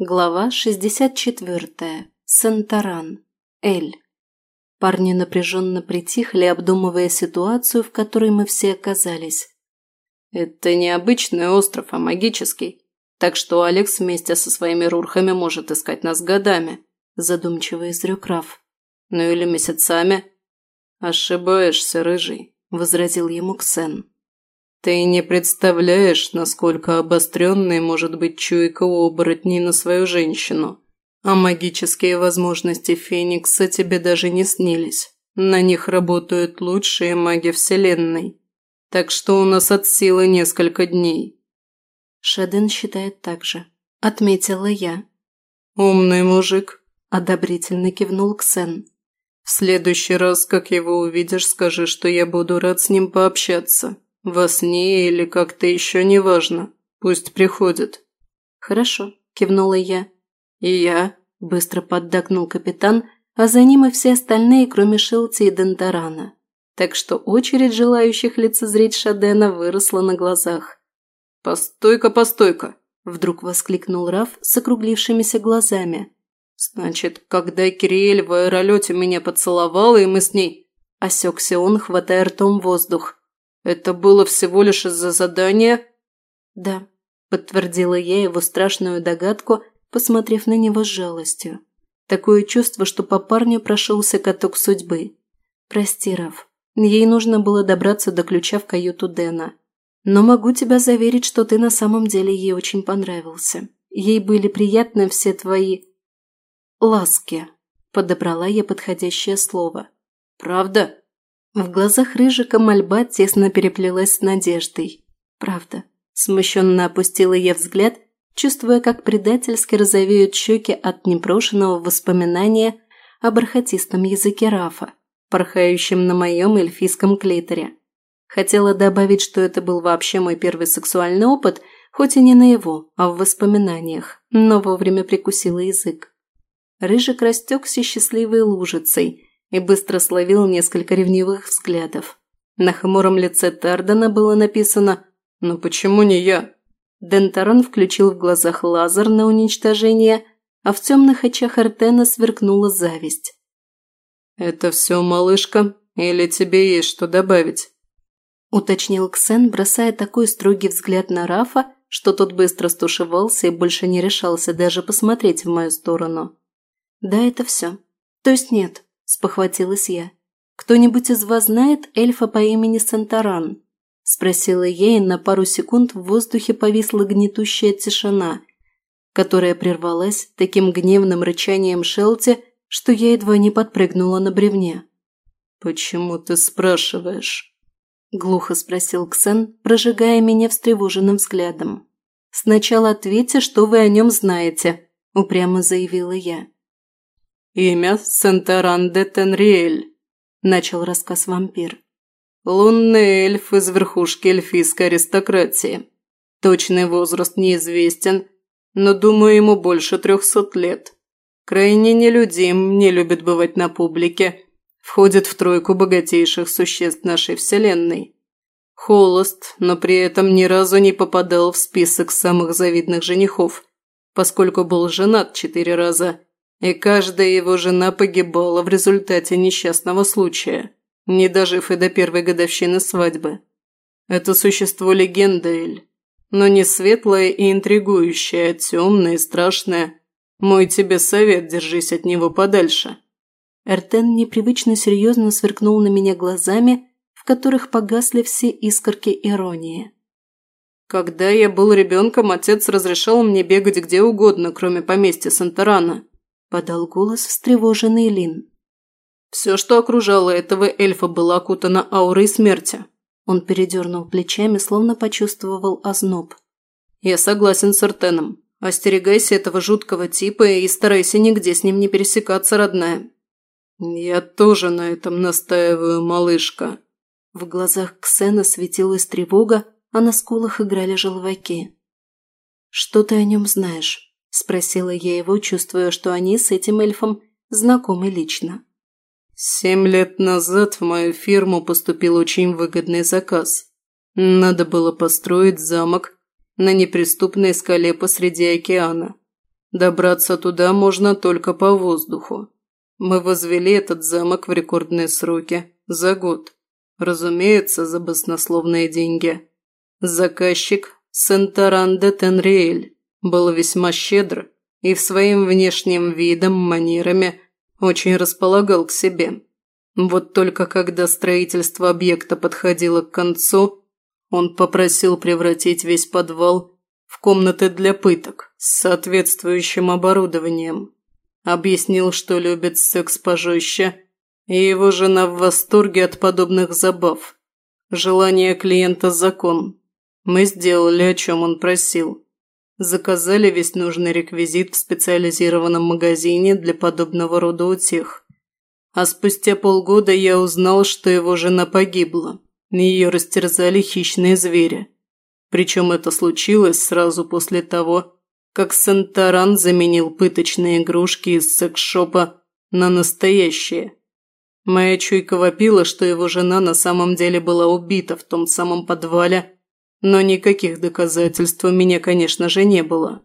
Глава 64. Сантаран. Эль. Парни напряженно притихли, обдумывая ситуацию, в которой мы все оказались. «Это не обычный остров, а магический. Так что Алекс вместе со своими рурхами может искать нас годами», – задумчиво изрек Раф. «Ну или месяцами». «Ошибаешься, рыжий», – возразил ему Ксен. Ты не представляешь, насколько обостренной может быть чуйка оборотней на свою женщину. А магические возможности Феникса тебе даже не снились. На них работают лучшие маги Вселенной. Так что у нас от силы несколько дней. Шеден считает так же. Отметила я. Умный мужик. Одобрительно кивнул Ксен. В следующий раз, как его увидишь, скажи, что я буду рад с ним пообщаться. «Во сне или как-то еще неважно. Пусть приходит». «Хорошо», – кивнула я. «И я», – быстро поддакнул капитан, а за ним и все остальные, кроме Шилти и Дентарана. Так что очередь желающих лицезреть Шадена выросла на глазах. «Постойка, постойка!» – вдруг воскликнул Раф с округлившимися глазами. «Значит, когда Кириэль в аэролете меня поцеловала, и мы с ней...» – осекся он, хватая ртом воздух. Это было всего лишь из-за задания? Да, подтвердила я его страшную догадку, посмотрев на него с жалостью. Такое чувство, что по парню прошелся каток судьбы. Прости, Раф, ей нужно было добраться до ключа в каюту Дэна. Но могу тебя заверить, что ты на самом деле ей очень понравился. Ей были приятны все твои... ласки. Подобрала я подходящее слово. «Правда?» В глазах Рыжика мольба тесно переплелась с надеждой. Правда. Смущенно опустила я взгляд, чувствуя, как предательски розовеют щеки от непрошенного воспоминания о бархатистом языке Рафа, порхающем на моем эльфийском клиторе. Хотела добавить, что это был вообще мой первый сексуальный опыт, хоть и не на его, а в воспоминаниях, но вовремя прикусила язык. Рыжик растекся счастливой лужицей – и быстро словил несколько ревнивых взглядов. На хмуром лице Тардена было написано «Но «Ну почему не я?» Дентарон включил в глазах лазер на уничтожение, а в темных очах Артена сверкнула зависть. «Это все, малышка? Или тебе есть что добавить?» Уточнил Ксен, бросая такой строгий взгляд на Рафа, что тот быстро стушевался и больше не решался даже посмотреть в мою сторону. «Да, это все. То есть нет спохватилась я. «Кто-нибудь из вас знает эльфа по имени Сантаран?» Спросила я, и на пару секунд в воздухе повисла гнетущая тишина, которая прервалась таким гневным рычанием Шелти, что я едва не подпрыгнула на бревне. «Почему ты спрашиваешь?» – глухо спросил Ксен, прожигая меня встревоженным взглядом. «Сначала ответьте, что вы о нем знаете», – упрямо заявила я имя Сентеран де Тенриэль», – начал рассказ вампир. «Лунный эльф из верхушки эльфийской аристократии. Точный возраст неизвестен, но, думаю, ему больше трехсот лет. Крайне нелюдим, не любит бывать на публике, входит в тройку богатейших существ нашей Вселенной. Холост, но при этом ни разу не попадал в список самых завидных женихов, поскольку был женат четыре раза – и каждая его жена погибала в результате несчастного случая, не дожив и до первой годовщины свадьбы. Это существо легенда, Эль. Но не светлое и интригующее, а темное и страшное. Мой тебе совет, держись от него подальше. Эртен непривычно серьезно сверкнул на меня глазами, в которых погасли все искорки иронии. Когда я был ребенком, отец разрешал мне бегать где угодно, кроме поместья Санторана. – подал голос встревоженный Лин. «Все, что окружало этого эльфа, было окутано аурой смерти». Он передернул плечами, словно почувствовал озноб. «Я согласен с Артеном. Остерегайся этого жуткого типа и старайся нигде с ним не пересекаться, родная». «Я тоже на этом настаиваю, малышка». В глазах Ксена светилась тревога, а на скулах играли желваки. «Что ты о нем знаешь?» Спросила я его, чувствуя, что они с этим эльфом знакомы лично. «Семь лет назад в мою фирму поступил очень выгодный заказ. Надо было построить замок на неприступной скале посреди океана. Добраться туда можно только по воздуху. Мы возвели этот замок в рекордные сроки – за год. Разумеется, за баснословные деньги. Заказчик – Сентаран де Тенриэль. был весьма щедр и в своим внешним видом, манерами очень располагал к себе. Вот только когда строительство объекта подходило к концу, он попросил превратить весь подвал в комнаты для пыток с соответствующим оборудованием. Объяснил, что любит секс пожестче, и его жена в восторге от подобных забав. Желание клиента – закон. Мы сделали, Заказали весь нужный реквизит в специализированном магазине для подобного рода утех. А спустя полгода я узнал, что его жена погибла. Ее растерзали хищные звери. Причем это случилось сразу после того, как Сентаран заменил пыточные игрушки из секс-шопа на настоящие. Моя чуйка вопила, что его жена на самом деле была убита в том самом подвале, но никаких доказательств у меня, конечно же, не было».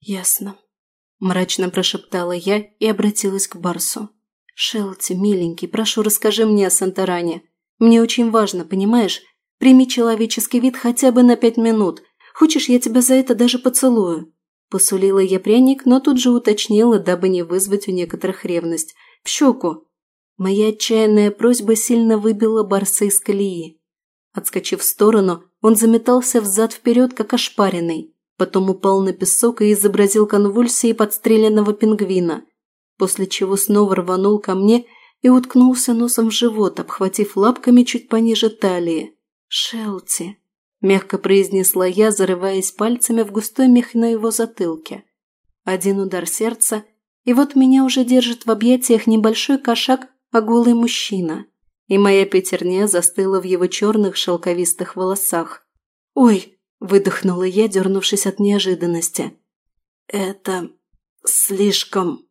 «Ясно», – мрачно прошептала я и обратилась к Барсу. «Шелти, миленький, прошу, расскажи мне о Сантаране. Мне очень важно, понимаешь? Прими человеческий вид хотя бы на пять минут. Хочешь, я тебя за это даже поцелую?» Посулила я пряник, но тут же уточнила, дабы не вызвать у некоторых ревность. «В щеку!» Моя отчаянная просьба сильно выбила Барса из колеи. Отскочив в сторону, он заметался взад-вперед, как ошпаренный. Потом упал на песок и изобразил конвульсии подстреленного пингвина, после чего снова рванул ко мне и уткнулся носом в живот, обхватив лапками чуть пониже талии. «Шелти!» – мягко произнесла я, зарываясь пальцами в густой мех на его затылке. Один удар сердца, и вот меня уже держит в объятиях небольшой кошак, а голый мужчина – и моя пятерня застыла в его черных шелковистых волосах. «Ой!» – выдохнула я, дернувшись от неожиданности. «Это слишком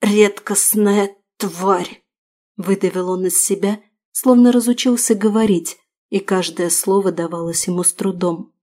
редкостная тварь!» – выдавил он из себя, словно разучился говорить, и каждое слово давалось ему с трудом.